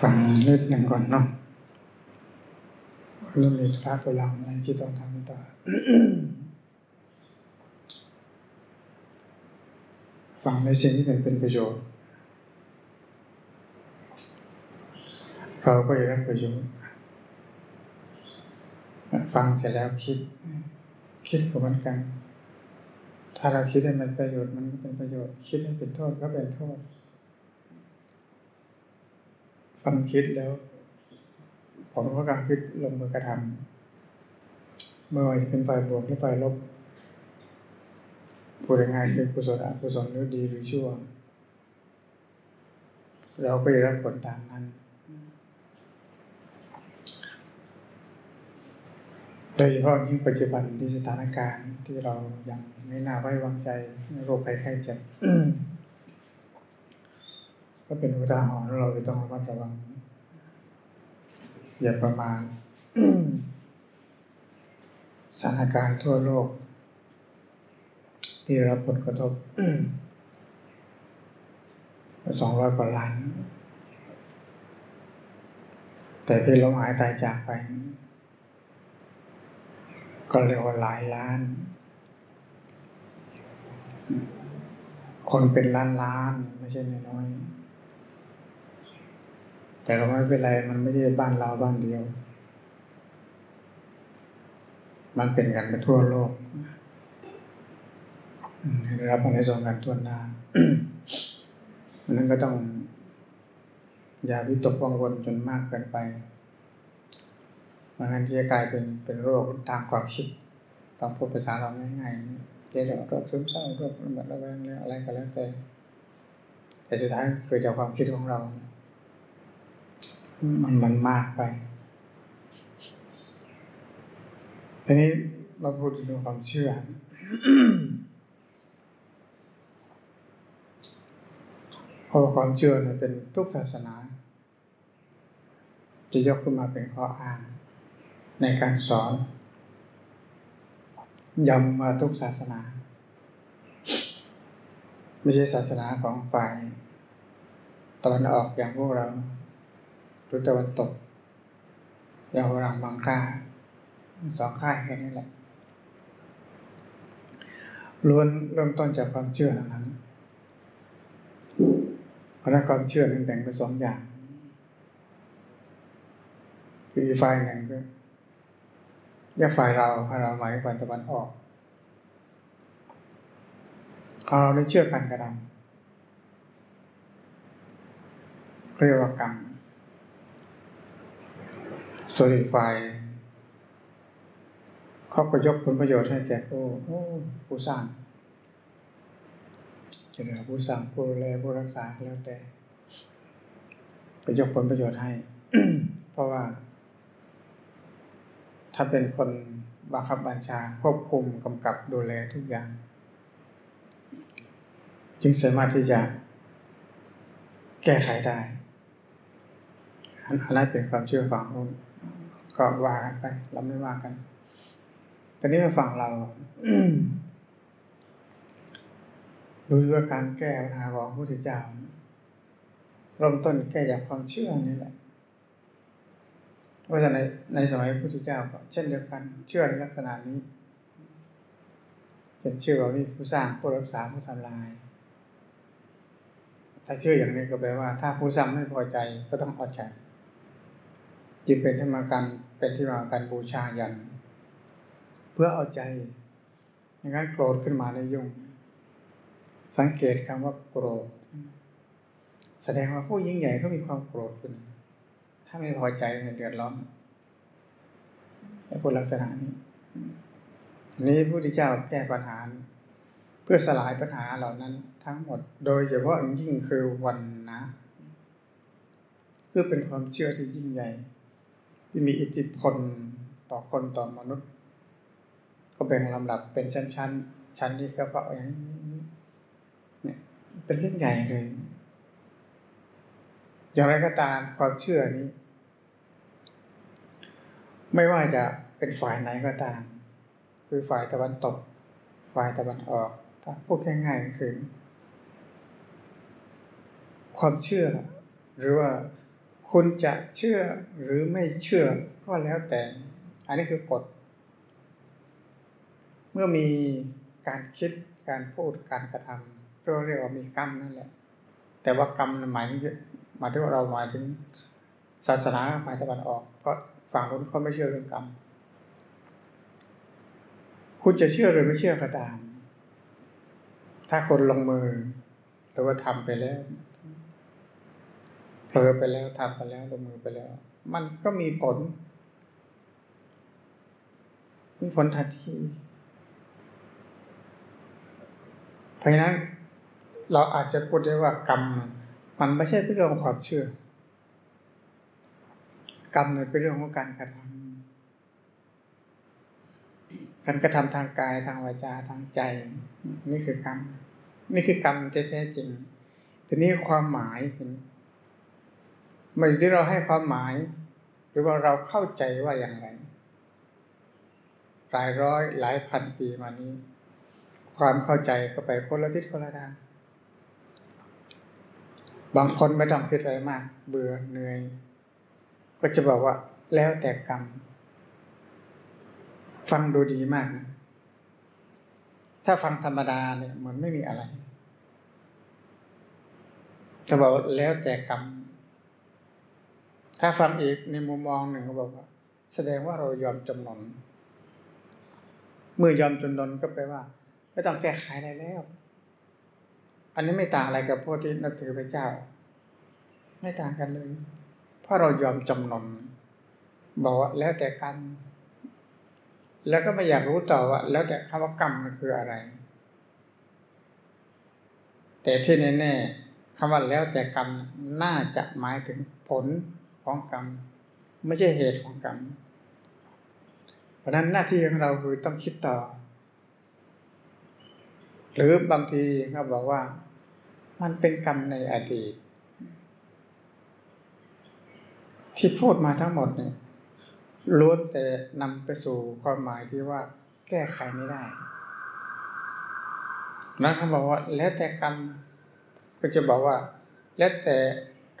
ฟังนิดหนึ่งก่อนเนาะเรื่องมีพระตุลังอะไรที่ต้องทำต่อฟังในสิ่งที่เป็นเป็นประโยชน์ เราก็จะได้ประโยชน์ ฟังเสร็จแล้วคิด คิดกับมันกัน ถ้าเราคิดให้มันประโยชน์มันก็เป็นประโยชน์ คิดให้เป็นโทษก็เป็นโทษ ความคิดแล้ว ผมก็การคิดลงมือกระทำเมื่อว่าจะเป็นฝ่ายบวกหรือฝ่ายลบพูดง่ายคือกุศลอกุศลหรือดีหรือชั่ว เราก็จะรับผลตามนั้นโดยเฉพาะยิ่งปัจจุบันที่สถานการณ์ที่เรายังไม่น่าไว้วางใจโรคภัยไข้เจ็บ ก็เป็นอุทาหรณ์เราจะต้องระมัดระวัง อย่าประมาทสถานการณ์ทั่วโลก ที่รับผลกระทบสองร้อยกว่าล้าน แต่ที่ล้มหายตายจากไป ก็เรียกว่าหลายล้าน คนเป็นล้านล้านไม่ใช่น้อย แต่ก็ไม่เป็นไรมันไม่ใช่บ้านเราบ้านเดียว มันเป็นกันไปทั่วโลกได้รับผลในสองกันทั่วหน้ามันนั้นก็ต้อง อย่าวิตกกังวลจนมากเกินไปมันงั้นจะกลายเป็นเป็นโรคทางความคิดต้องพูดภาษาเราง่ายๆจะเรียกโรคซึมเศร้าโรคระเบิดระแวงอะไรก็แล้วแต่ แต่สุดท้ายเกิดจากความคิดของเรา มันมันมากไป ทีนี้มาพูดถึงความเชื่อ เพราะความเชื่อเนี่ยเป็นทุกศาสนา จะยกขึ้นมาเป็นข้ออ้างในการสอนย้ำมาทุกศาสนา ไม่ใช่ศาสนาของฝ่ายตะวันออกอย่างพวกเรา หรือตะวันตกยาวรังบางค่าสองค่ายแค่นี้แหละล้วนเริ่มต้นจากความเชื่อนั้นเพราะนั้นความเชื่อนั้นแบ่งเป็นสองอย่าง คืออีฝ่ายหนึ่งก็ยกฝ่ายเราเราหมายฝ่ายตะวันออกเราได้เชื่อการกระทำเรียกว่ากรรม ส่วนอีกฝ่ายเขาก็ยกผลประโยชน์ให้แก่ผู้ผู้สร้างจะเหลือผู้สร้างผู้ดูแลผู้รักษาแล้วแต่ก็ยกผลประโยชน์ให้ เพราะว่า ถ้าเป็นคนบังคับบัญชาควบคุมกำกับดูแลทุกอย่าง จึงสามารถที่จะแก้ไขได้อันนั้นเป็นความเชื่อฝัง ก็ว่ากันไป เราไม่ว่ากันตอนนี้มาฟังเราดูว่าการแก้ปัญหาของพระพุทธเจ้าเริ่มต้นแก้จากความเชื่อนี่แหละว่าจะในในสมัยพระพุทธเจ้าก็เช่นเดียวกันเชื่อในลักษณะนี้เป็นเชื่อว่ามีผู้สร้างผู้รักษาผู้ทำลาย ถ้าเชื่ออย่างนี้ก็แปลว่า ถ้าผู้สร้างไม่พอใจก็ต้องพอใจ จึงเป็นที่มการ เป็นที่มาการบูชายัน เพื่อเอาใจอย่างนั้นโกรธขึ้นมาในยุ่ง สังเกตคำว่าโกรธ แสดงว่าผู้ยิ่งใหญ่เขามีความโกรธขึ้น ถ้าไม่พอใจเนี่ยเดือดร้อนไอ้พวกลักษณะนี้นี้พระพุทธเจ้าแก้ปัญหา เพื่อสลายปัญหาเหล่านั้นทั้งหมด โดยเฉพาะยิ่งคือวันนะ คือเป็นความเชื่อที่ยิ่งใหญ่ ที่มีอิทธิพลต่อคนต่อมนุษย์ ก็แบ่งลำดับเป็นชั้นชั้นชั้นนี้ก็เพราะอย่างนี้เนี่ยเป็นเรื่องใหญ่เลย อย่างไรก็ตามความเชื่อนี้ ไม่ว่าจะเป็นฝ่ายไหนก็ตาม คือฝ่ายตะวันตก ฝ่ายตะวันออกถ้าพูดง่ายๆก็คือ ความเชื่อหรือว่า คุณจะเชื่อหรือไม่เชื่อก็แล้วแต่ อันนี้คือกฎ เมื่อมีการคิดการพูดการกระทำเราเรียกว่ามีกรรมนั่นแหละ แต่ว่ากรรมหมายหมายถึงเราหมายถึงศาสนาฝ่ายตะวันออก เพราะฝั่งนู้นเขาไม่เชื่อเรื่องกรรม คุณจะเชื่อหรือไม่เชื่อก็ตาม ถ้าคนลงมือหรือว่าทำไปแล้ว เผลอไปแล้วทำไปแล้วลงมือไปแล้ว มันก็มีผล มีผลทันทีเพราะฉะนั้นเราอาจจะพูดได้ว่ากรรม มันไม่ใช่เป็นเรื่องของความเชื่อ กรรมเนี่ยเป็นเรื่องของการกระทำการกระทำทางกายทางวาจาทางใจ นี่คือกรรม นี่คือกรรมแท้จริงทีนี้ความหมายเห็น มันอยู่ที่เราให้ความหมาย หรือว่าเราเข้าใจว่าอย่างไรหลายร้อยหลายพันปีมานี้ ความเข้าใจก็ไปคนละทิศคนละทางบางคนไม่ต้องคิดอะไรมาก เบื่อเหนื่อย ก็จะบอกว่า แล้วแต่กรรม ฟังดูดีมากนะถ้าฟังธรรมดาเนี่ยเหมือนไม่มีอะไรจะบอกแล้วแต่กรรม ถ้าฟังอีกในมุมมองหนึ่งเขาบอกว่า แสดงว่าเรายอมจำนนเมื่อยอมจำนนก็แปลว่า ไม่ต้องแก้ไขอะไรแล้ว อันนี้ไม่ต่างอะไรกับพวกที่นับถือพระเจ้า ไม่ต่างกันเลย เพราะเรายอมจำนนบอกว่าแล้วแต่กรรมแล้วก็ไม่อยากรู้ต่อว่า แล้วแต่คำว่ากรรมมันคืออะไร แต่ที่แน่ๆคำว่าแล้วแต่กรรมน่าจะหมายถึงผล ของกรรม ไม่ใช่เหตุของกรรม เพราะนั้นหน้าที่ของเราคือต้องคิดต่อ หรือบางทีเขาบอกว่า มันเป็นกรรมในอดีต ที่พูดมาทั้งหมดเนี่ยล้วนแต่นำไปสู่ความหมายที่ว่า แก้ไขไม่ได้นั้นเขาบอกว่า แล้วแต่กรรมก็จะบอกว่า แล้วแต่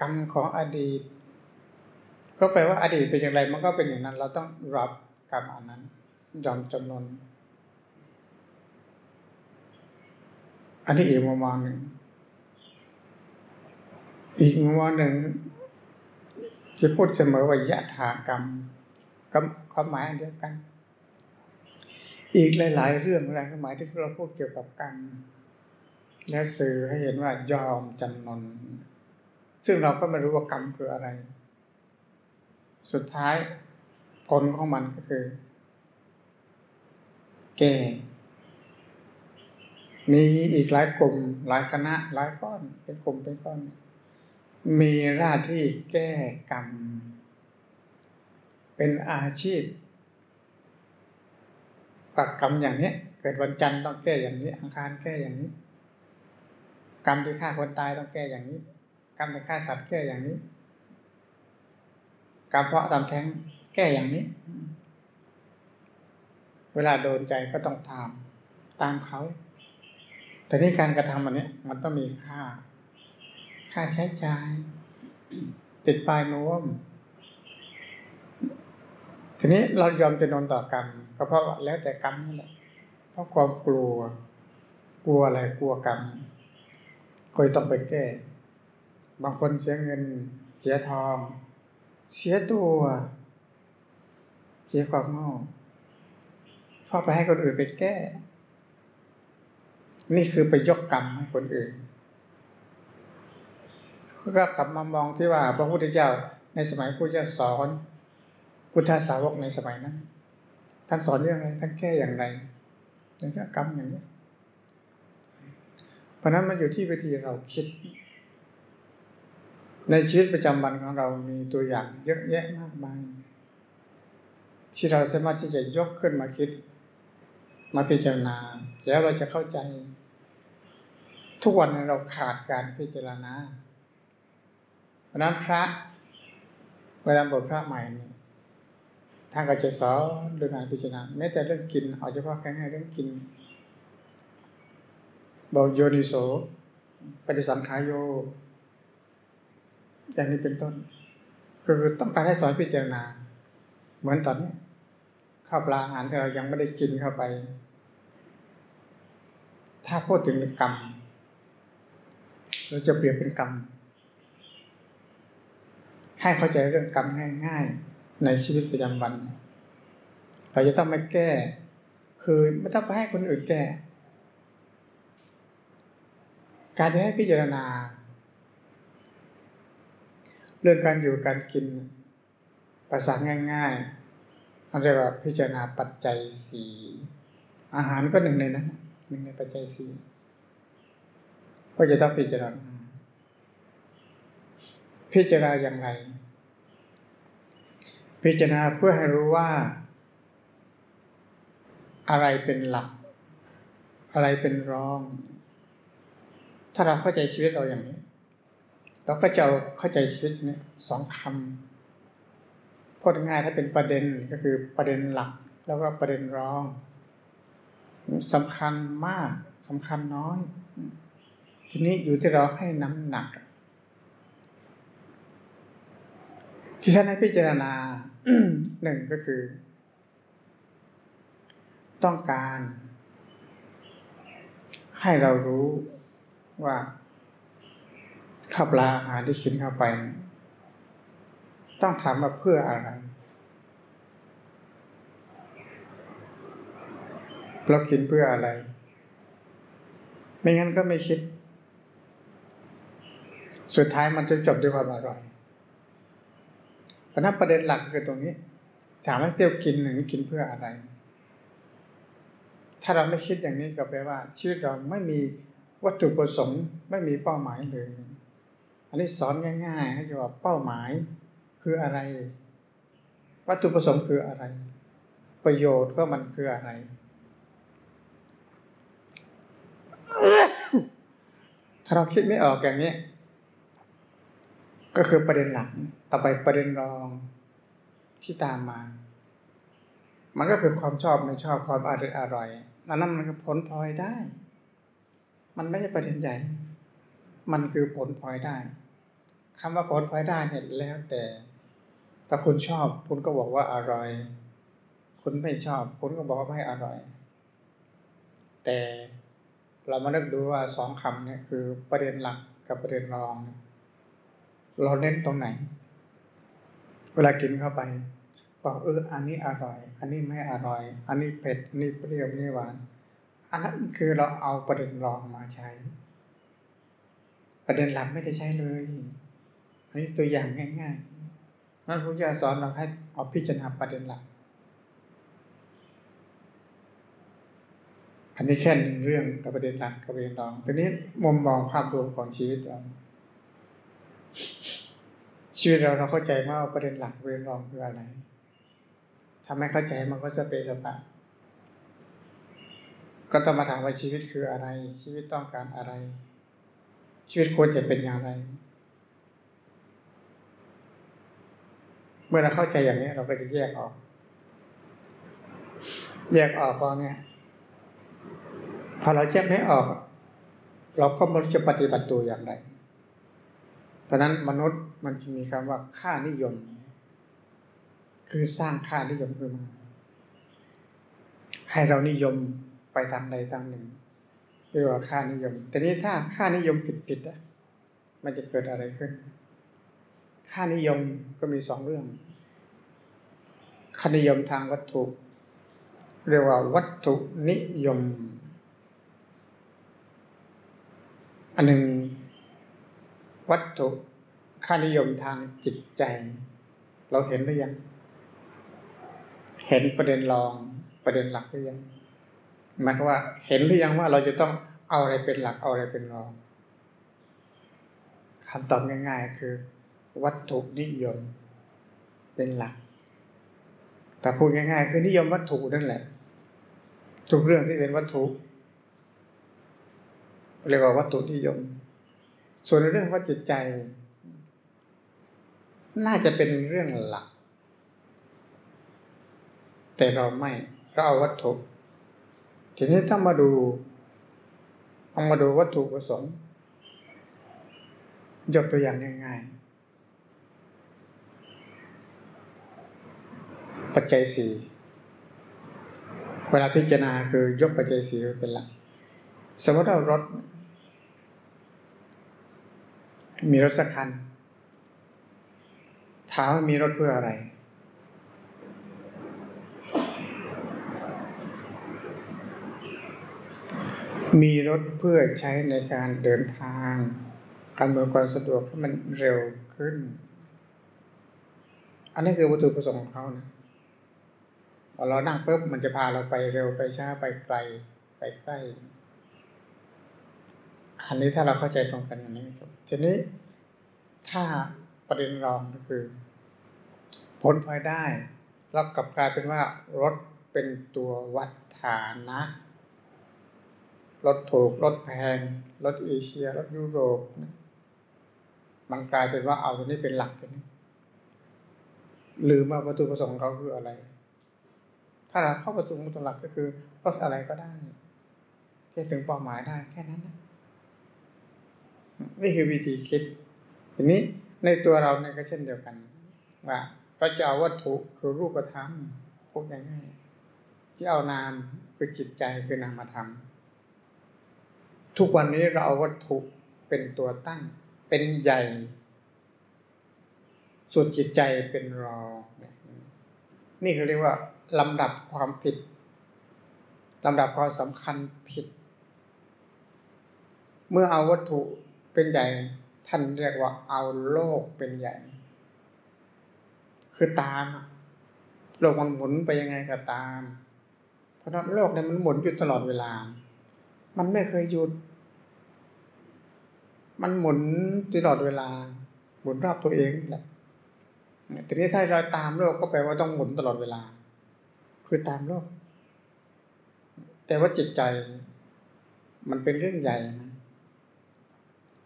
กรรมของอดีต ก็แปลว่าอดีตเป็นอย่างไรมันก็เป็นอย่างนั้น เราต้องรับกรรมอันนั้นยอมจำนน อันนี้อีกมุมมองหนึ่ง อีกมุมมองหนึ่งจะพูดเสมอว่ายะถากรรมกับความหมายอันเดียวกัน อีกหลาย ๆ เรื่องหลายความหมายที่เราพูดเกี่ยวกับกรรมและสื่อให้เห็นว่ายอมจำนน ซึ่งเราก็ไม่รู้ว่ากรรมคืออะไร สุดท้ายผลของมันก็คือ แก่ มีอีกหลายกลุ่ม หลายคณะ หลายก้อน เป็นกลุ่มเป็นก้อน มีหน้าที่แก้กรรม เป็นอาชีพปักกรรมอย่างนี้เกิดวันจันทร์ต้องแก้อย่างนี้ อังคารแก้อย่างนี้ กรรมที่ฆ่าคนตายต้องแก้อย่างนี้ กรรมที่ฆ่าสัตว์แก้อย่างนี้ การเพาะตามแท้งแก้อย่างนี้ เวลาโดนใจก็ต้องทำตามเขา แต่ที่การกระทำอันนี้มันต้องมีค่า ค่าใช้จ่าย ติดปลายนวม ทีนี้เรายอมจะนอนต่อกรรม ก็เพราะแล้วแต่กรรมนี่แหละเพราะความกลัว กลัวอะไรกลัวกรรมก็ต้องไปแก้ บางคนเสียเงินเสียทอง เสียตัวเสียความโง่พอไปให้คนอื่นไปแก้ นี่คือไปยกกรรมให้คนอื่นก็กลับมามองที่ว่า พระพุทธเจ้าในสมัยพุทธเจ้าสอน พุทธสาวกในสมัยนั้นท่านสอนเรื่องอะไรท่านแก้อย่างไรนี่ก็กรรมอย่างนี้ เพราะนั้นมันอยู่ที่วิธีเราคิด ในชีวิตประจำวันของเรามีตัวอย่างเยอะแยะมากมาย ที่เราสามารถที่จะยกขึ้นมาคิด มาพิจารณา แล้วเราจะเข้าใจ ทุกวันเราขาดการพิจารณาเพราะนั้นพระเวลาบทพระใหม่นี่ท่านก็จะสอนเรื่องการพิจารณาแม้แต่เรื่องกินเอาเฉพาะแค่เรื่องกินบอกโยนิโสปฏิสัมขายโย อย่างนี้เป็นต้นก็คือต้องการให้สอนพิจารณา เหมือนตอนนี้ข้าวปลาอาหารที่เรายังไม่ได้กินเข้าไป ถ้าพูดถึงกรรม เราจะเปรียบเป็นกรรม ให้เข้าใจเรื่องกรรมง่าย ๆ ในชีวิตประจำวัน เราจะต้องไม่แก้ คือไม่ต้องไปให้คนอื่นแก้ การที่ให้พิจารณา รื่องการอยู่การกินภาษาง่ายๆเขาเรียกว่าพิจารณาปัจจัยสี่อาหารก็หนึ่งในนั้นหนึ่งในปัจจัยสี่ก็จะต้องพิจารณา พิจารณาอย่างไร พิจารณาเพื่อให้รู้ว่า อะไรเป็นหลัก อะไรเป็นรอง ถ้าเราเข้าใจชีวิตเราอย่างนี้ เราก็จะเข้าใจชีวิตนี้สองคำพูดง่ายถ้าเป็นประเด็นก็คือประเด็นหลัก แล้วก็ประเด็นรองสำคัญมากสำคัญน้อย ทีนี้อยู่ที่เราให้น้ำหนัก ที่ท่านให้พิจารณาหนึ่งก็คือ ต้องการ ให้เรารู้ว่า ข้าวปลาอาหารที่กินเข้าไป ต้องถามว่าเพื่ออะไร เรากินเพื่ออะไร ไม่งั้นก็ไม่คิด สุดท้ายมันจะจบด้วยความอร่อยเพราะนั้นประเด็นหลักคือตรงนี้ ถามว่าเที่ยวกินหนึ่งกินเพื่ออะไร ถ้าเราไม่คิดอย่างนี้ก็แปลว่าชีวิตเราไม่มีวัตถุประสงค์ไม่มีเป้าหมายเลย นนี้สอนง่ายๆให้ว่าเป้าหมายคืออะไร วัตถุประสงค์คืออะไร ประโยชน์ก็มันคืออะไร ถ้าเราคิดไม่ออกอย่างนี้ ก็คือประเด็นหลักต่อไปประเด็นรองที่ตามมา มันก็คือความชอบไม่ชอบความอร่อยอร่อยนั่นมันก็ผลพลอยได้ มันไม่ใช่ประเด็นใหญ่ มันคือผลพลอยได้ คำว่าผลพลอยได้เนี่ยแล้วแต่ ถ้าคุณชอบคุณก็บอกว่าอร่อย คุณไม่ชอบ คุณก็บอกว่าไม่อร่อย แต่เรามาเลือกดูว่าสองคำเนี่ยคือประเด็นหลักกับประเด็นรอง เราเน้นตรงไหน เวลากินเข้าไปบอกเอออันนี้อร่อย อันนี้ไม่อร่อย อันนี้เผ็ด อันนี้เปรี้ยวอันนี้หวาน อันนั้นคือเราเอาประเด็นรองมาใช้ ประเด็นหลักไม่ได้ใช้เลย นนี้ตัวอย่างง่ายๆนั่นพระเจ้าสอนเราให้เอาพิจารณาประเด็นหลัก อันนี้แค่หนึ่งเรื่องกับประเด็นหลักกับประเด็นรองทีนี้มุมมองภาพรวมของชีวิตเราชีวิตเราเราเข้าใจว่าประเด็นหลักประเด็นรองคืออะไรทำให้เข้าใจมันก็จะเปสปะ ก็ต้องมาถามว่าชีวิตคืออะไร ชีวิตต้องการอะไร ชีวิตควรจะเป็นอย่างไร เมื่อเราเข้าใจอย่างนี้เราก็จะแยกออก แยกออกพอเนี่ยพอเราแยกไม่ออก เราก็ไม่รู้จะปฏิบัติตัวอย่างไร เพราะนั้นมนุษย์มันจะมีคำว่าค่านิยม คือสร้างค่านิยมขึ้นมา ให้เรานิยมไปทางใดทางหนึ่งเรียกว่าค่านิยม แต่นี้ถ้าค่านิยมผิดๆอะมันจะเกิดอะไรขึ้น ค่านิยมก็มีสองเรื่อง ค่านิยมทางวัตถุ เรียกว่าวัตถุนิยม อันหนึ่งวัตถุค่านิยมทางจิตใจ เราเห็นหรือยัง เห็นประเด็นรองประเด็นหลักหรือยังหมายว่าเห็นหรือยังว่าเราจะต้องเอาอะไรเป็นหลักเอาอะไรเป็นรองคำตอบง่าย ๆ คือ วัตถุนิยม เป็นหลัก แต่พูดง่ายๆคือนิยมวัตถุนั่นแหละ ทุกเรื่องที่เป็นวัตถุเรียกว่าวัตถุนิยม ส่วนเรื่องว่าจิตใจ น่าจะเป็นเรื่องหลัก แต่เราไม่เราเอาวัตถุทีนี้ถ้ามาดูเอามาดูวัตถุประสงค์ยกตัวอย่างง่ายๆ ปัจจัยสี่เวลาพิจารณาคือยกปัจจัยสี่เป็นหลักสมมติเรารถ มีรถสักคันถามว่ามีรถเพื่ออะไร มีรถเพื่อใช้ในการเดินทางอำนวยความสะดวกให้มันเร็วขึ้น อันนี้คือวัตถุประสงค์ของเขานะ พอเรานั่งปุ๊บมันจะพาเราไปเร็วไปช้าไปไกลไปใกล้ อันนี้ถ้าเราเข้าใจตรงกันอย่างนี้จบทีนี้ถ้าประเด็นรองก็คือ ผลพลอยได้เรากลับกลายเป็นว่ารถเป็นตัววัดฐานะรถถูกรถแพงรถเอเชียรถยุโรปมันกลายเป็นว่าเอาตัวนี้เป็นหลักตัวนี้ลืมว่าวัตถุประสงค์เขาคืออะไร ถ้าเราเข้าประสงค์ตัวหลักก็คือรถอะไรก็ได้ที่ถึงเป้าหมายได้แค่นั้นนะนี่คือวิธีคิด ทีนี้ในตัวเราเนี่ยก็เช่นเดียวกันว่าเราจะเอาวัตถุคือรูปธรรมพวกง่ายๆที่เอานามคือจิตใจคือนามธรรม ทุกวันนี้เราเอาวัตถุเป็นตัวตั้ง เป็นใหญ่ ส่วนจิตใจเป็นรองนี่เขาเรียกว่า ลำดับความผิดลำดับความสำคัญผิด เมื่อเอาวัตถุเป็นใหญ่ ท่านเรียกว่าเอาโลกเป็นใหญ่ คือตาม โลกมันหมุนไปยังไงก็ตาม เพราะนั้นโลกเนี่ยมันหมุนอยู่ตลอดเวลา มันไม่เคยหยุด มันหมุนตลอดเวลา หมุนรอบตัวเองแหละทีนี้ถ้าเราตามโลกก็แปลว่าต้องหมุนตลอดเวลา คือตามโลก แต่ว่าจิตใจ มันเป็นเรื่องใหญ่นะ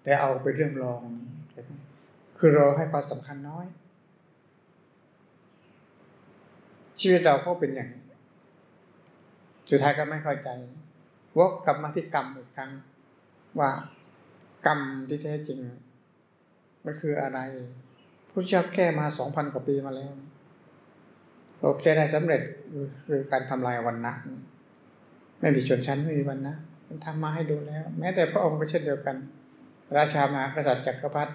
แต่เอาเป็นเรื่องรอง คือเราให้ความสำคัญน้อย ชีวิตเราก็เป็นอย่าง สุดท้ายก็ไม่เข้าใจวกกลับมาที่กรรมอีกครั้ง ว่ากรรมที่แท้จริง มันคืออะไรพระเจ้าแก้มาสองพันกว่าปีมาแล้ว เราแก้ได้สำเร็จคือการทำลายวันนะไม่มีชนชั้นไม่มีวันนะมันทำมาให้ดูแล้ว แม้แต่พระองค์ก็เช่นเดียวกัน ราชามหากษัตริย์จักรพรรดิ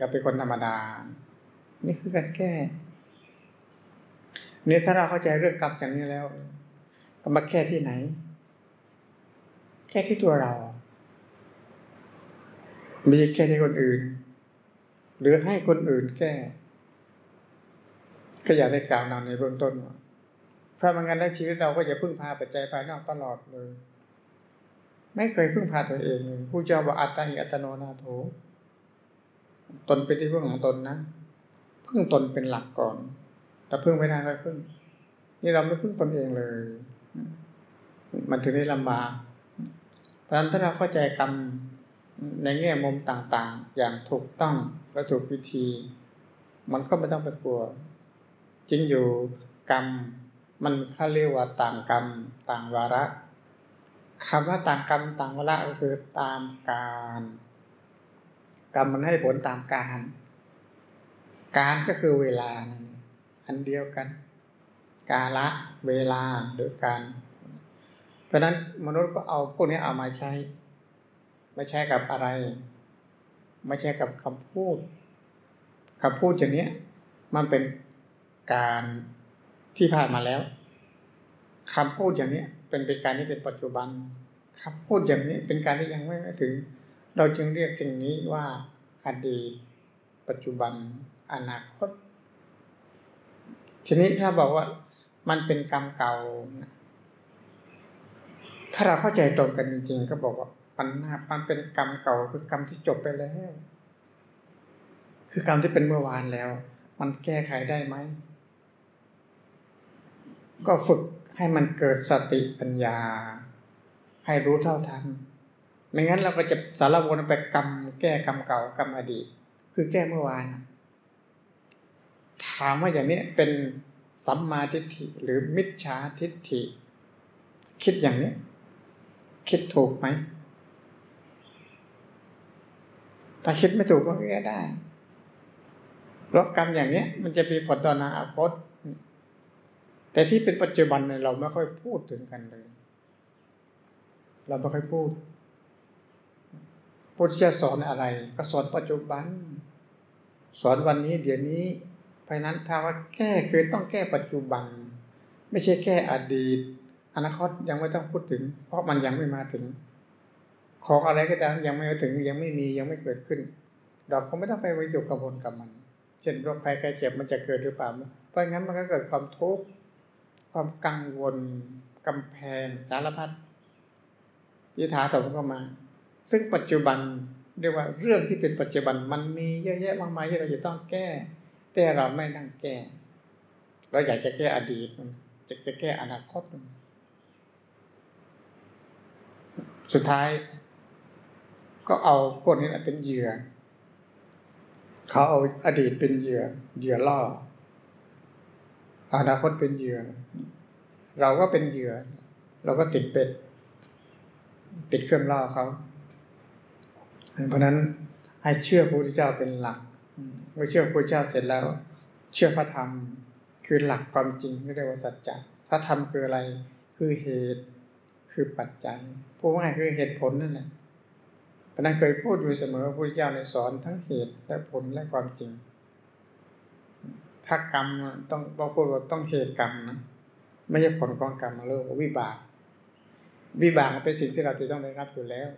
ก็เป็นคนธรรมดา นี่คือการแก้เนี่ยถ้าเราเข้าใจเรื่องกรรมอย่างนี้แล้วก็มาแก้ที่ไหนแก้ที่ตัวเราไม่ใช่แก้ที่คนอื่น หรือให้คนอื่นแก้ ก็อยากได้กล่าวนำในเบื้องต้นว่าเพราะมันงั้นแล้วชีวิตเราก็จะพึ่งพาปัจจัยภายนอกตลอดเลย ไม่เคยพึ่งพาตัวเองเลยผู้เจ้าบอกอัตตาหิอัตโนนาโถตนเป็นที่พึ่งของตนนะพึ่งตนเป็นหลักก่อน แต่พึ่งไม่ได้ก็พึ่ง นี่เราไม่พึ่งตนเองเลย มันถึงได้ลำบากเพราะฉะนั้นถ้าเราเข้าใจกรรมในแง่มุมต่างๆ อย่างถูกต้องและถูกวิธี มันก็ไม่ต้องไปกลัว จริงอยู่กรรมมันเขาเรียกว่าต่างกรรมต่างวาระคำว่าต่างกรรมต่างวาระก็คือตามการ กรรมมันให้ผลตามการ การก็คือเวลาอันเดียวกัน กาละเวลาหรือการ เพราะนั้นมนุษย์ก็เอาพวกนี้เอามาใช้ ไม่ใช่กับอะไร ไม่ใช่กับคำพูดคำพูดอย่างนี้มันเป็น การที่ผ่านมาแล้วคำพูดอย่างนี้เป็นเป็นการที่เป็นปัจจุบันคำพูดอย่างนี้เป็นการที่ยังไม่ถึง เราจึงเรียกสิ่งนี้ว่าอดีต ปัจจุบัน อนาคต ทีนี้ถ้าบอกว่ามันเป็นกรรมเก่า ถ้าเราเข้าใจตรงกันจริง ๆ ก็บอกว่ามันมันเป็นกรรมเก่าคือกรรมที่จบไปแล้ว คือกรรมที่เป็นเมื่อวานแล้ว มันแก้ไขได้ไหม ก็ฝึกให้มันเกิดสติปัญญา ให้รู้เท่าทัน ไม่งั้นเราก็จะสารวนไปกรรม แก้กรรมเก่ากรรมอดีต คือแก้เมื่อวาน ถามว่าอย่างนี้เป็นสัมมาทิฏฐิหรือมิจฉาทิฏฐิ คิดอย่างนี้ คิดถูกไหม ถ้าคิดไม่ถูกก็แก้ได้เพราะกรรมอย่างนี้มันจะมีผลต่อนาคต แต่ที่เป็นปัจจุบันเนี่ยเราไม่ค่อยพูดถึงกันเลย เราไม่ค่อยพูดพุทธเจ้าสอนอะไร ก็สอนปัจจุบัน สอนวันนี้เดี๋ยวนี้เพราะนั้นถ้าว่าแก้คือต้องแก้ปัจจุบัน ไม่ใช่แก้อดีต อนาคตยังไม่ต้องพูดถึง เพราะมันยังไม่มาถึง ของอะไรก็ตามยังไม่มาถึงยังไม่มียังไม่เกิดขึ้นเราก็ไม่ต้องไปไปอยู่กับผลกับมัน เช่นโรคภัยไข้เจ็บมันจะเกิดหรือเปล่าเพราะงั้นมันก็เกิดความทุกข์ ความกังวลกำแพงสารพัดที่ถาถมเข้ามา ซึ่งปัจจุบันเรียกว่าเรื่องที่เป็นปัจจุบันมันมีเยอะแยะมากมายที่เราจะต้องแก้ แต่เราไม่นั่งแก้ เราอยากจะแก้อดีตจะจะแก้อนาคต สุดท้าย ก็เอาพวกนี้เป็นเหยื่อ เขาเอาอดีตเป็นเหยื่อเหยื่อล่อ อนาคตเป็นเหยื่อ เราก็เป็นเหยื่อ เราก็ติดเป็ด ติดเครื่องล่อเขาเพราะนั้นให้เชื่อพระพุทธเจ้าเป็นหลักเมื่อเชื่อพระพุทธเจ้าเสร็จแล้ว เชื่อพระธรรมคือหลักความจริงไม่ได้ว่าสัจจะพระธรรมคืออะไร คือเหตุคือปัจจัยพูดง่ายคือเหตุผลนั่นแหละพระนั้นเคยพูดอยู่เสมอพระพุทธเจ้าในสอนทั้งเหตุและผลและความจริง ถ้ากรรมต้องบอกพูดว่าต้องเหตุกรรมนะไม่ใช่ผลของกรรมมาเรียกว่าวิบาก วิบากเป็นสิ่งที่เราจะต้องได้รับอยู่แล้ว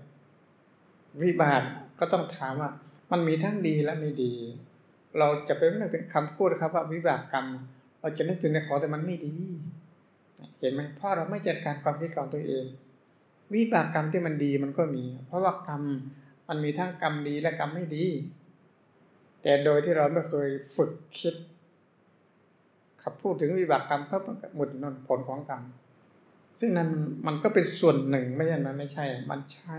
วิบากก็ต้องถามว่า มันมีทั้งดีและไม่ดี เราจะไปนึกถึงคำพูดครับว่าวิบากกรรม เราจะนึกถึงในขอแต่มันไม่ดี เห็นไหมเพราะเราไม่จัดการความคิดของตัวเอง วิบากกรรมที่มันดีมันก็มี เพราะว่ากรรมมันมีทั้งกรรมดีและกรรมไม่ดี แต่โดยที่เราไม่เคยฝึกคิด ขับพูดถึงวิบากกรรมก็หมดนนผลของกรรมซึ่งนั้นมันก็เป็นส่วนหนึ่งไม่ใช่มันไม่ใช่ มันใช่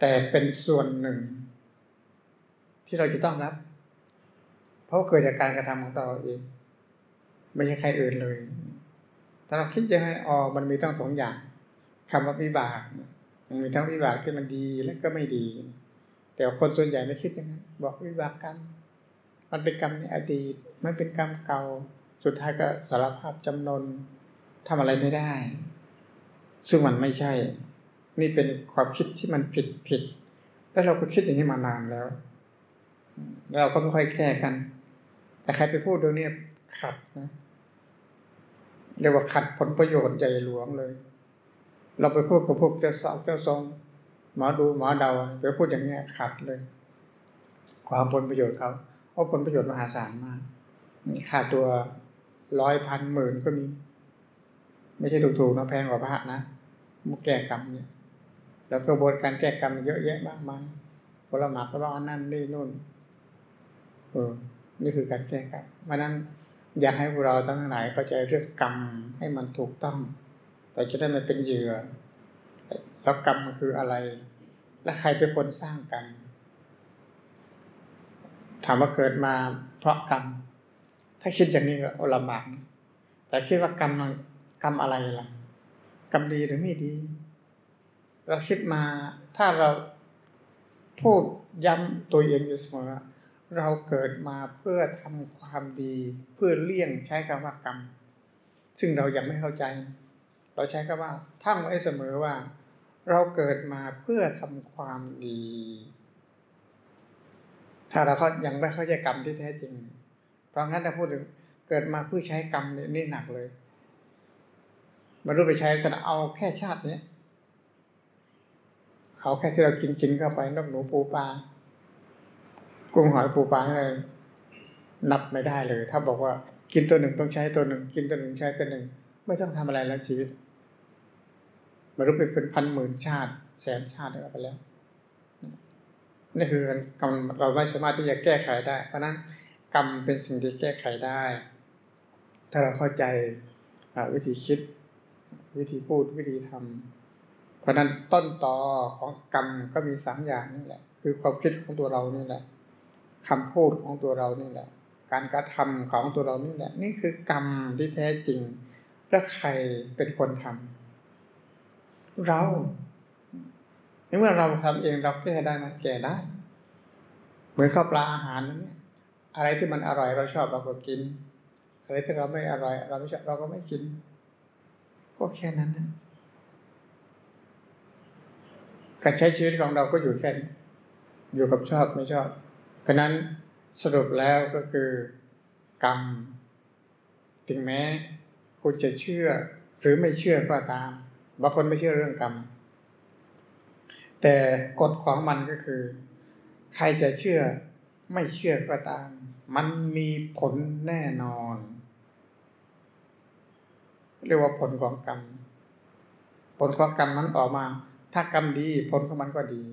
แต่เป็นส่วนหนึ่ง ที่เราจะต้องรับ เพราะเกิดจากการกระทำของเราเอง ไม่ใช่ใครอื่นเลยถ้าเราคิดยังไงอ๋อมันมีทั้งสองอย่างคำว่าวิบากมันมีทั้งวิบากที่มันดีและก็ไม่ดี แต่คนส่วนใหญ่ไม่คิดอย่างนั้นบอกวิบากกรรมมันเป็นกรรมในอดีต มันเป็นกรรมเก่า สุดท้ายก็สารภาพจำนนทำอะไรไม่ได้ ซึ่งมันไม่ใช่ นี่เป็นความคิดที่มันผิดผิด แล้วเราก็คิดอย่างนี้มานานแล้ว เราก็ไม่ค่อยแก้กัน แต่ใครไปพูดตรงนี้ขัดนะเรียกว่าขัดผลประโยชน์ใหญ่หลวงเลย เราไปพูดกับพวกเจ้าสาวเจ้าทรงหมอดูหมอเดาไปพูดอย่างนี้ขัดเลยความผลประโยชน์เขาเพราะผลประโยชน์มหาศาลมากค่าตัว ร้อยพันหมื่นก็มี ไม่ใช่ถูกๆนะแพงกว่าพระนะมุกแก้กรรมเนี่ยแล้วก็บทการแก้กรรมเยอะแยะมากมายผลหมากแล้วว่านั่นนี่นู่นเออนี่คือการแก้กรรมเพราะนั้นอยากให้พวกเราทั้งหลายเข้าใจเรื่องกรรมให้มันถูกต้องเราจะได้ไม่เป็นเหยื่อแล้วกรรมมันคืออะไร และใครเป็นคนสร้างกรรมถามว่าเกิดมาเพราะกรรม ถ้าคิดอย่างนี้ก็ลำบากแต่คิดว่ากรรมกรรมอะไรล่ะกรรมดีหรือไม่ดี เราคิดมาถ้าเราพูดย้ำตัวเองอยู่เสมอเราเกิดมาเพื่อทำความดี เพื่อเลี่ยงใช้คำว่ากรรม ซึ่งเรายังไม่เข้าใจ เราใช้คำว่าท่งไว้เสมอว่า เราเกิดมาเพื่อทำความดี ถ้าเราเขายังไม่เข้าใจกรรมที่แท้จริง เพราะงั้นถ้าพูดถึงเกิดมาเพื่อใช้กรรมเนี่ยนี่หนักเลยมารู้ไปใช้แต่เอาแค่ชาติเนี้ยเอาแค่ที่เรากินกินเข้าไปนกหนูปูปลากุ้งหอยปูปลาอะไรนับไม่ได้เลย ถ้าบอกว่ากินตัวหนึ่งต้องใช้ตัวหนึ่ง กินตัวหนึ่งใช้ตัวหนึ่ง ไม่ต้องทำอะไรแล้วชีวิตมารู้ไปเป็นพันหมื่นชาติ แสนชาติอะไรไปแล้วนี่คือกรรมเราไม่สามารถที่จะแก้ไขได้ เพราะนั้น กรรมเป็นสิ่งที่แก้ไขได้ ถ้าเราเข้าใจวิธีคิด วิธีพูดวิธีทำเพราะนั้นต้นตอของกรรมก็มีสามอย่างนี่แหละ คือความคิดของตัวเรานี่แหละคำพูดของตัวเรานี่แหละ การกระทำของตัวเรานี่แหละ นี่คือกรรมที่แท้จริงแล้วใครเป็นคนทำเราเมื่อเราทำเองเราแก้ได้มันแก้ได้ เหมือนข้าวปลาอาหารนั่นเนี่ย อะไรที่มันอร่อยเราชอบเราก็กิน อะไรที่เราไม่อร่อย เราไม่ชอบเราก็ไม่กิน ก็แค่นั้นนะการใช้ชีวิตของเราก็อยู่แค่นี้อยู่กับชอบไม่ชอบ เพราะนั้นสรุปแล้วก็คือกรรม ถึงแม้คุณจะเชื่อหรือไม่เชื่อก็ตาม บางคนไม่เชื่อเรื่องกรรม แต่กฎของมันก็คือ ใครจะเชื่อไม่เชื่อก็ตาม มันมีผลแน่นอน เรียกว่าผลของกรรม ผลของกรรมนั้นออกมา ถ้ากรรมดีผลของมันก็ดี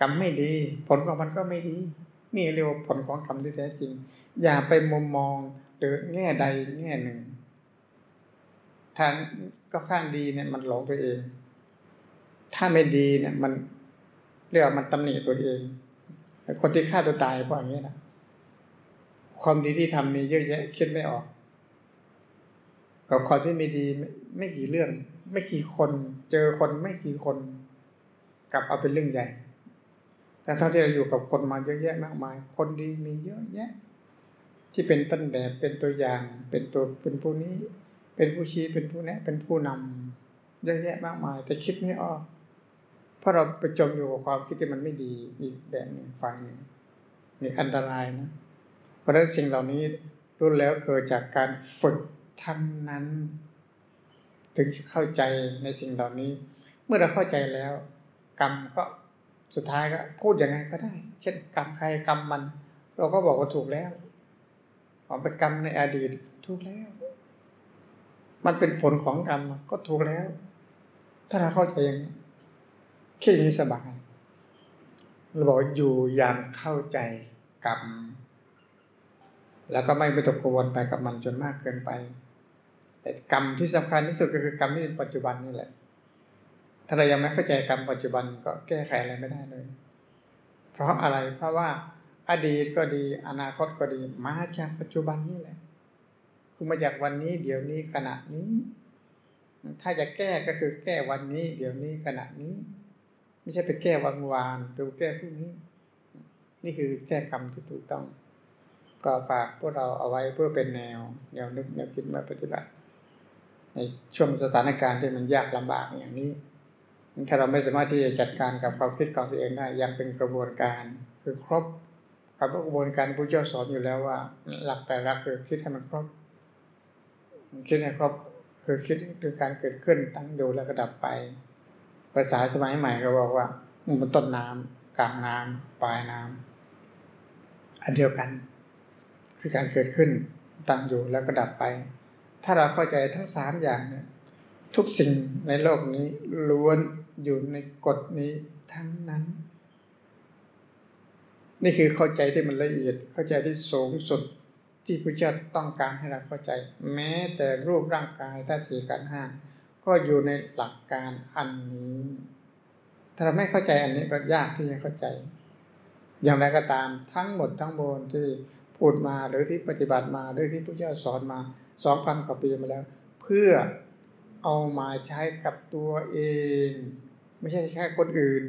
กรรมไม่ดี ผลของมันก็ไม่ดี นี่เรียกว่าผลของกรรมที่แท้จริง อย่าไปมุมมองหรือแง่ใดแง่หนึ่ง ทางก็ข้างดีเนี่ยมันหลงตัวเอง ถ้าไม่ดีเนี่ยมันเรียกว่ามันตำหนิตัวเองคนที่ฆ่าตัวตายเพราะอย่างนี้นะ ความดีที่ทำมีเยอะแยะคิดไม่ออก กับความที่ไม่ดีไม่ไม่กี่เรื่อง ไม่กี่คน เจอคนไม่กี่คนกลับเอาเป็นเรื่องใหญ่ แต่เท่าที่เราอยู่กับคนมาเยอะแยะมากมาย คนดีมีเยอะแยะ ที่เป็นต้นแบบเป็นตัวอย่าง เป็นตัวเป็นผู้นี้ เป็นผู้ชี้เป็นผู้แนะ เป็นผู้นำเยอะแยะมากมาย แต่คิดไม่ออกเพราะเราไปจมอยู่กับความคิดที่มันไม่ดีอีกแบบหนึ่งฝ่ายหนึ่งนี่อันตรายนะ ราะฉะนั้นสิ่งเหล่านี้รู้แล้วเกิดจากการฝึกทั้งนั้น ถึงเข้าใจในสิ่งเหล่านี้ เมื่อเราเข้าใจแล้ว กรรมก็สุดท้ายก็พูดยังไงก็ได้ เช่นกรรมใครกรรมมัน เราก็บอกว่าถูกแล้วออกไปกรรมในอดีตถูกแล้ว มันเป็นผลของกรรมก็ถูกแล้ว ถ้าเราเข้าใจอย่างนี้แค่นี้สบายเราบอกอยู่อย่างเข้าใจกรรม แล้วก็ไม่ไปตกกวนไปกับมันจนมากเกินไป แต่กรรมที่สำคัญที่สุดก็คือกรรมที่เป็นปัจจุบันนี่แหละ ถ้าเรายังไม่เข้าใจกรรมปัจจุบันก็แก้ไขอะไรไม่ได้เลย เพราะอะไรเพราะว่าอดีตก็ดี อนาคตก็ดี มาจากปัจจุบันนี่แหละคือมาจากวันนี้ เดี๋ยวนี้ขณะนี้ ถ้าจะแก้ก็คือแก้วันนี้ เดี๋ยวนี้ขณะนี้ ไม่ใช่ไปแก้วันวานหรือแก้พรุ่งนี้ นี่คือแก้กรรมที่ถูกต้อง ก็ฝากพวกเราเอาไว้เพื่อเป็นแนว แนวนึกแนวคิดมาปฏิบัติ ในช่วงสถานการณ์ที่มันยากลำบากอย่างนี้ ถ้าเราไม่สามารถที่จะจัดการกับความคิดของตัวเองได้ยังเป็นกระบวนการคือครบกับกระบวนการพระเจ้าสอนอยู่แล้วว่า หลักแต่รักคือคิดให้มันครบคิดให้ครบคือคิดคือการเกิดขึ้นตั้งอยู่แล้วก็ดับไป ภาษาสมัยใหม่ก็บอกว่ามันต้นน้ำกลางน้ำปลายน้ำอันเดียวกัน คือการเกิดขึ้นตั้งอยู่แล้วก็ดับไป ถ้าเราเข้าใจทั้งสามอย่างเนี่ยทุกสิ่งในโลกนี้ล้วนอยู่ในกฎนี้ทั้งนั้น นี่คือเข้าใจที่มันละเอียดเข้าใจที่สูงสุดที่พระเจ้าต้องการให้เราเข้าใจ แม้แต่รูปร่างกายถ้าสี่กันห้าก็อยู่ในหลักการอันนี้ ถ้าเราไม่เข้าใจอันนี้ก็ยากที่จะเข้าใจ อย่างไรก็ตามทั้งหมดทั้งมวลที่ พูดมาหรือที่ปฏิบัติมาหรือที่พระเจ้าสอนมาสองพันกว่าปีมาแล้ว เพื่อเอามาใช้กับตัวเอง ไม่ใช่แค่คนอื่น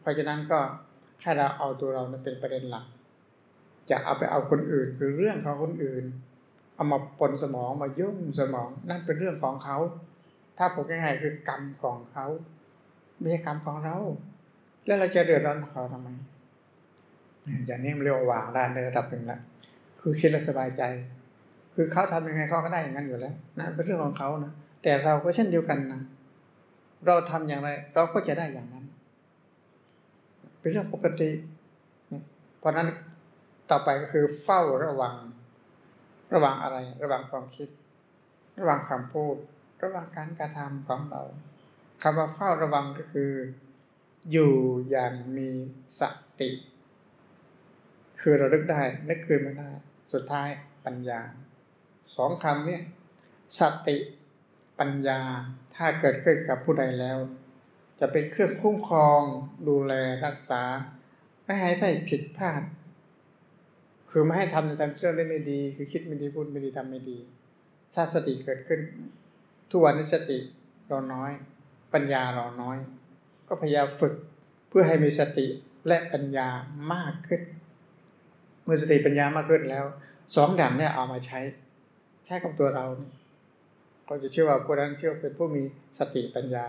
เพราะฉะนั้นก็ให้เราเอาตัวเราเป็นประเด็นหลัก จะเอาไปเอาคนอื่นคือเรื่องของคนอื่น เอามาปนสมองมายุ่งสมอง นั่นเป็นเรื่องของเขา ถ้าผมง่ายๆคือกรรมของเขา ไม่ใช่กรรมของเรา แล้วเราจะเดือดร้อนเขาทำไม อย่างนี้มันเรียกว่าวางได้ในระดับหนึ่งแล้วคือคิดแล้วสบายใจ คือเขาทำยังไงเขาก็ได้อย่างนั้นอยู่แล้วนั่นเป็นเรื่องของเขานะแต่เราก็เช่นเดียวกันนะเราทำอย่างไร เราก็จะได้อย่างนั้น เป็นเรื่องปกติ เพราะนั้นต่อไปก็คือเฝ้าระวัง ระว่างอะไร ระว่างความคิด ระว่างคำพูด ระว่างการกระทำของเราคำว่าเฝ้าระวังก็คือ อยู่อย่างมีสติ คือระลึกได้นึกคืนไม่ได้สุดท้ายปัญญาสองคำเนี่ยสติปัญญาถ้าเกิดขึ้นกับผู้ใดแล้ว จะเป็นเครื่องคุ้มครอง ดูแลรักษา ไม่ให้ได้ผิดพลาด คือไม่ให้ทำในทางเรื่อได้ไม่ดี คือคิดไม่ดีพูดไม่ดีทำไม่ดี ถ้าสติเกิดขึ้น ทุกวันนี้สติเราน้อย ปัญญาเราน้อย ก็พยายามฝึกเพื่อให้มีสติและปัญญามากขึ้น มื่อสติปัญญามากขึ้นแล้วสองอย่างเนี่ยเอามาใช้ ใช้กับตัวเราก็จะเชื่อว่าผู้นั้นเชื่อเป็นผู้มีสติปัญญา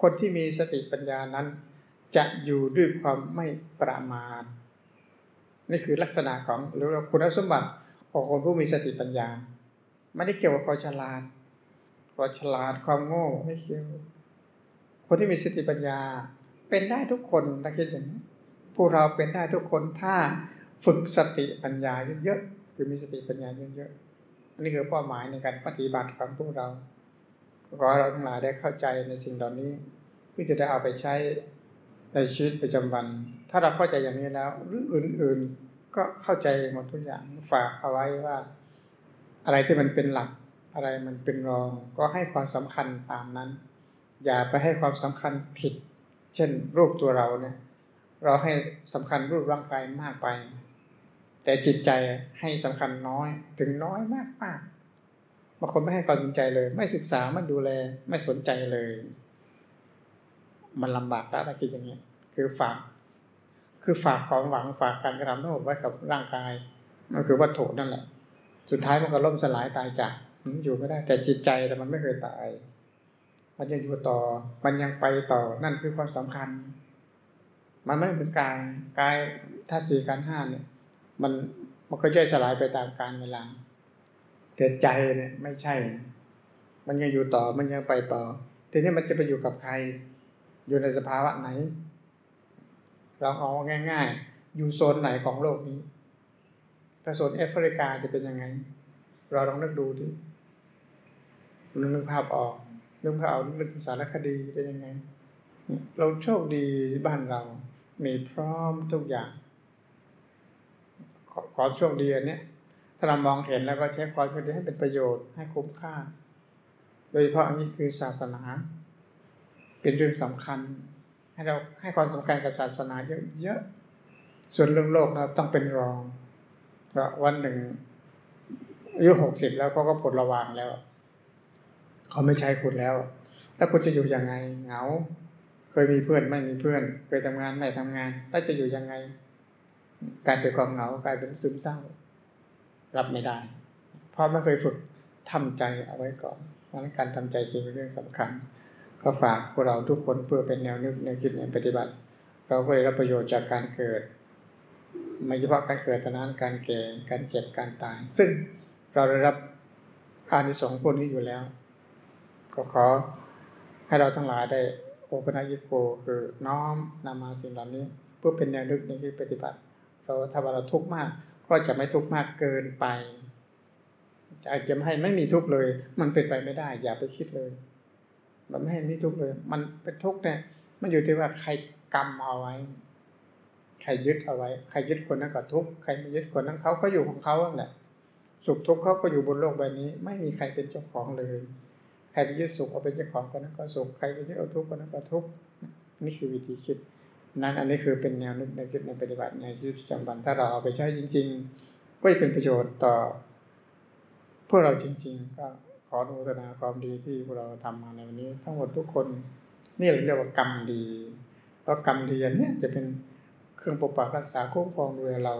คนที่มีสติปัญญานั้น จะอยู่ด้วยความไม่ประมาทนี่คือลักษณะของหรือคุณสมบัติของคนผู้มีสติปัญญา ไม่ได้เกี่ยวกับความฉลาดความฉลาดความโง่ไม่เกี่ยวคนที่มีสติปัญญาเป็นได้ทุกคนถ้าคิดอย่างนี้พวกเราเป็นได้ทุกคนถ้า ฝึกสติปัญญาเยอะๆคือมีสติปัญญาเยอะๆอันนี้คือเป้าหมายในการปฏิบัติของพวกเราขอเราทั้งหลายได้เข้าใจในสิ่งเหล่านี้ เพื่อจะได้เอาไปใช้ในชีวิตประจำวัน ถ้าเราเข้าใจอย่างนี้แล้วเรื่องอื่นๆก็เข้าใจหมดทุกอย่างฝากเอาไว้ว่า อะไรที่มันเป็นหลัก อะไรมันเป็นรองก็ให้ความสำคัญตามนั้น อย่าไปให้ความสำคัญผิด เช่นรูปตัวเราเนี่ยเราให้สำคัญรูปร่างกายมากไป แต่จิตใจให้สำคัญน้อยถึงน้อยมากมากบางคนไม่ให้ความสนใจเลย ไม่ศึกษาไม่ดูแล ไม่สนใจเลย มันลำบากแล้วถ้าคิดอย่างนี้คือฝาก คือฝากความหวังฝากการกระทำทั้งหมดไว้กับร่างกายมันคือวัตถุนั่นแหละ สุดท้ายมันก็ล่มสลายตายจากอยู่ไม่ได้ แต่จิตใจแต่มันไม่เคยตาย มันยังอยู่ต่อ มันยังไปต่อนั่นคือความสำคัญ มันไม่เหมือนกายกายถ้าสี่การห้าเนี่ย มันมันก็ย่อยสลายไปตามกาลเวลาแต่ใจเนี่ยไม่ใช่ มันยังอยู่ต่อมันยังไปต่อทีนี้มันจะไปอยู่กับใคร อยู่ในสภาวะไหน เราเอาง่าย ๆ อยู่โซนไหนของโลกนี้ถ้าโซนแอฟริกาจะเป็นยังไง เราลองนึกดูดินึกภาพออกนึกภาพเอานึกสารคดีเป็นยังไง เราโชคดีบ้านเรา มีพร้อมทุกอย่าง ความโชคดีอันนี้ถ้าเรามองเห็นแล้วก็ใช้ความโชคดีให้เป็นประโยชน์ให้คุ้มค่า โดยเฉพาะอันนี้คือศาสนา เป็นเรื่องสำคัญ ให้เราให้ความสำคัญกับศาสนาเยอะๆส่วนเรื่องโลกเราต้องเป็นรองเพราะวันหนึ่งอายุหกสิบแล้วเขาก็ปลดระวางแล้วเขาไม่ใช้คุณแล้ว แล้วคุณจะอยู่ยังไงเหงา เคยมีเพื่อนไม่มีเพื่อน เคยทำงานไม่ทำงาน แล้วจะอยู่ยังไง กลายเป็นความเหงากลายเป็นซึมเศร้า รับไม่ได้ เพราะไม่เคยฝึกทำใจเอาไว้ก่อนเพราะการทำใจจริงเป็นเรื่องสำคัญ ก็ฝากพวกเราทุกคนเพื่อเป็นแนวนึกแนวคิดในปฏิบัติ เราก็ได้รับประโยชน์จากการเกิดไม่เฉพาะการเกิดเท่านั้นการแก่การเจ็บการตาย ซึ่งเราได้รับอานิสงส์พวกนี้อยู่แล้ว ก็ขอให้เราทั้งหลายได้โอปนัยิโกคือน้อมนำมาสิ่งเหล่านี้ เพื่อเป็นแนวนึกในที่ปฏิบัติ เราถ้าเราทุกข์มาก ก็จะไม่ทุกข์มากเกินไปอาจจะไม่ให้ไม่มีทุกข์เลย มันเป็นไปไม่ได้ อย่าไปคิดเลย มันไม่ให้มีทุกข์เลย มันเป็นทุกข์เนี่ย มันอยู่ที่ว่าใครกรรมเอาไว้ ใครยึดเอาไว้ ใครยึดคนนั้นก็ทุกข์ ใครไม่ยึดคนนั้นเขาก็อยู่ของเขาแหละ สุขทุกข์เขาก็อยู่บนโลกใบนี้ ไม่มีใครเป็นเจ้าของเลย ใครไปยึดสุขเอาเป็นเจ้าของคนนั้นก็สุข ใครไปยึดเอาทุกข์คนนั้นก็ทุกข์ นี่คือวิธีคิด นั้นอันนี้คือเป็นแนวนึกในคิดในปฏิบัติในชีวิตประจำวันถ้าเราเอาไปใช้จริง ๆ ก็จะเป็นประโยชน์ต่อ พวกเราจริง ๆ ก็ขออนุโมทนาความดีที่พวกเราทำมาในวันนี้ ทั้งหมดทุกคนนี่เรียกว่ากรรมดีเพราะกรรมดีอันนี้จะเป็นเครื่องปกปักรักษาคุ้มครองดูแลเรา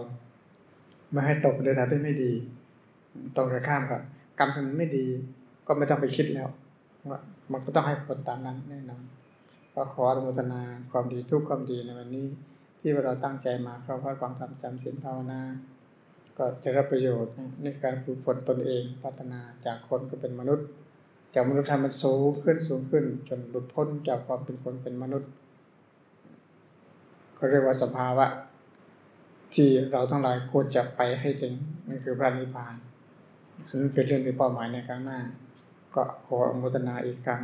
ไม่ให้ตกในทางที่ไม่ดีตรงกันข้ามกับกรรมที่มันไม่ดี ก็ไม่ต้องไปคิดแล้วว่ามันก็ต้องให้ผลตามนั้นแน่นอน ก็ขออนุโมทนาความดีทุกความดีในวันนี้ ที่เราตั้งใจมาเข้าพักความทำจำศีลภาวนา ก็จะรับประโยชน์ในการฝึกฝนตนเองพัฒนาจากคนก็เป็นมนุษย์ จากมนุษย์ทำมันสูงขึ้นสูงขึ้น จนหลุดพ้นจากความเป็นคนเป็นมนุษย์ก็เรียกว่าสภาวะ ที่เราทั้งหลายควรจะไปให้ถึงนั่นคือพระนิพพานนั่นเป็นเรื่องที่เป้าหมายในครั้งหน้า ก็ขออนุโมทนาอีกครั้ง